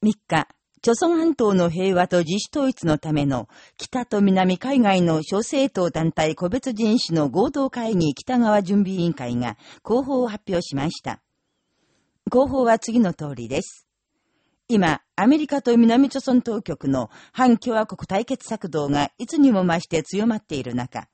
3日、朝鮮半島の平和と自主統一のための北と南海外の諸政党団体個別人種の合同会議北側準備委員会が広報を発表しました。広報は次の通りです。今、アメリカと南朝鮮当局の反共和国対決策動がいつにも増して強まっている中、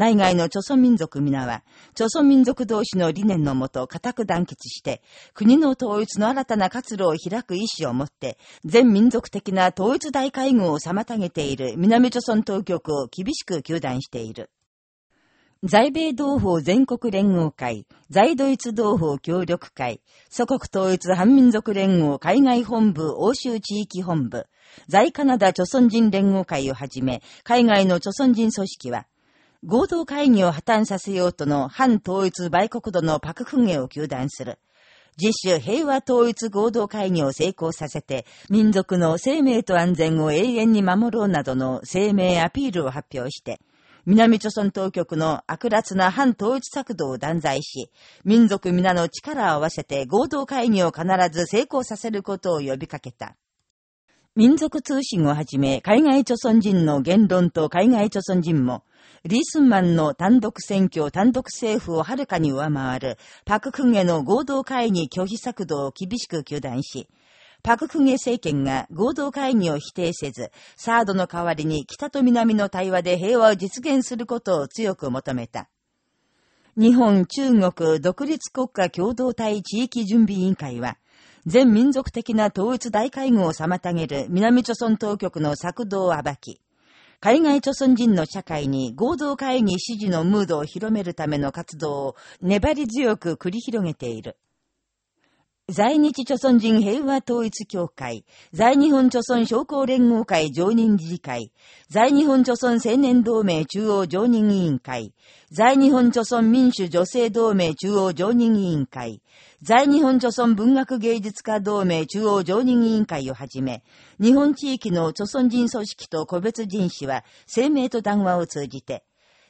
内外の朝鮮民族皆は、朝鮮民族同士の理念のもと固く団結して、国の統一の新たな活路を開く意志を持って、全民族的な統一大会合を妨げている南朝鮮当局を厳しく糾弾している。在米同胞全国連合会、在ドイツ同胞協力会、祖国統一反民族連合海外本部欧州地域本部、在カナダ朝鮮人連合会をはじめ、海外の朝鮮人組織は、合同会議を破綻させようとの反統一売国土のパクフンゲを求断する。自主平和統一合同会議を成功させて、民族の生命と安全を永遠に守ろうなどの声明アピールを発表して、南朝鮮当局の悪辣な反統一策動を断罪し、民族皆の力を合わせて合同会議を必ず成功させることを呼びかけた。民族通信をはじめ、海外朝鮮人の言論と海外朝鮮人も、リースンマンの単独選挙、単独政府をはるかに上回る、パククンゲの合同会議拒否策動を厳しく求断し、パククンゲ政権が合同会議を否定せず、サードの代わりに北と南の対話で平和を実現することを強く求めた。日本、中国、独立国家共同体地域準備委員会は、全民族的な統一大会合を妨げる南朝鮮当局の策動を暴き、海外朝鮮人の社会に合同会議支持のムードを広めるための活動を粘り強く繰り広げている。在日朝鮮人平和統一協会、在日本朝鮮商工連合会常任理事会、在日本朝鮮青年同盟中央常任委員会、在日本朝鮮民主女性同盟中央常任委員会、在日本朝鮮文学芸術家同盟中央常任委員会をはじめ、日本地域の朝鮮人組織と個別人士は声明と談話を通じて、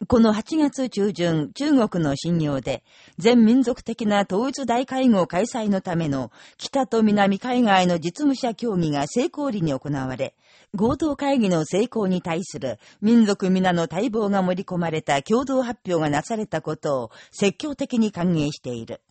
この8月中旬、中国の信用で、全民族的な統一大会合開催のための北と南海外の実務者協議が成功裏に行われ、合同会議の成功に対する民族皆の待望が盛り込まれた共同発表がなされたことを積極的に歓迎している。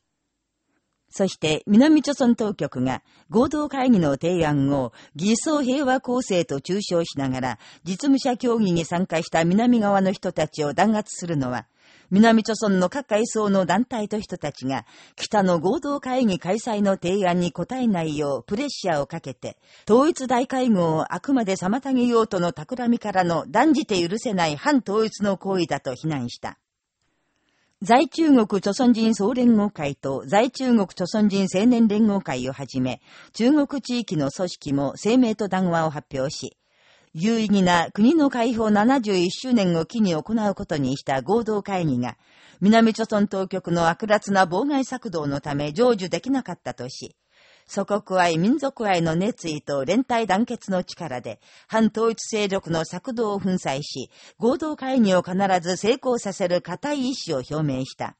そして南朝鮮当局が合同会議の提案を偽装平和構成と抽象しながら実務者協議に参加した南側の人たちを弾圧するのは、南朝鮮の各階層の団体と人たちが北の合同会議開催の提案に応えないようプレッシャーをかけて、統一大会合をあくまで妨げようとの企みからの断じて許せない反統一の行為だと非難した。在中国朝鮮人総連合会と在中国朝鮮人青年連合会をはじめ、中国地域の組織も声明と談話を発表し、有意義な国の解放71周年を機に行うことにした合同会議が、南朝鮮当局の悪辣な妨害策動のため成就できなかったとし、祖国愛、民族愛の熱意と連帯団結の力で、反統一勢力の策動を粉砕し、合同会議を必ず成功させる固い意志を表明した。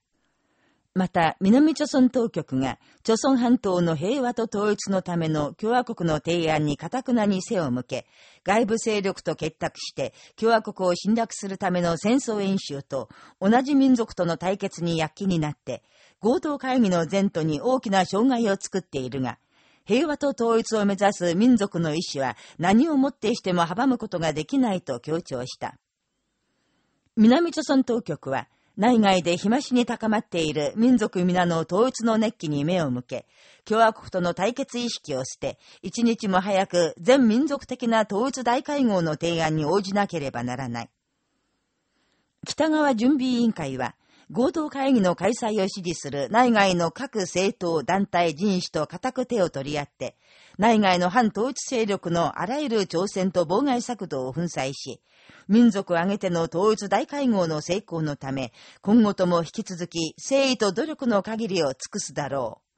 また、南朝鮮当局が、朝鮮半島の平和と統一のための共和国の提案に堅くなに背を向け、外部勢力と結託して、共和国を侵略するための戦争演習と、同じ民族との対決に躍起になって、合同会議の前途に大きな障害を作っているが、平和と統一を目指す民族の意志は何をもってしても阻むことができないと強調した。南朝鮮当局は、内外で日増しに高まっている民族皆の統一の熱気に目を向け、共和国との対決意識を捨て、一日も早く全民族的な統一大会合の提案に応じなければならない。北川準備委員会は、合同会議の開催を支持する内外の各政党、団体、人種と固く手を取り合って、内外の反統一勢力のあらゆる挑戦と妨害策動を粉砕し、民族挙げての統一大会合の成功のため、今後とも引き続き、誠意と努力の限りを尽くすだろう。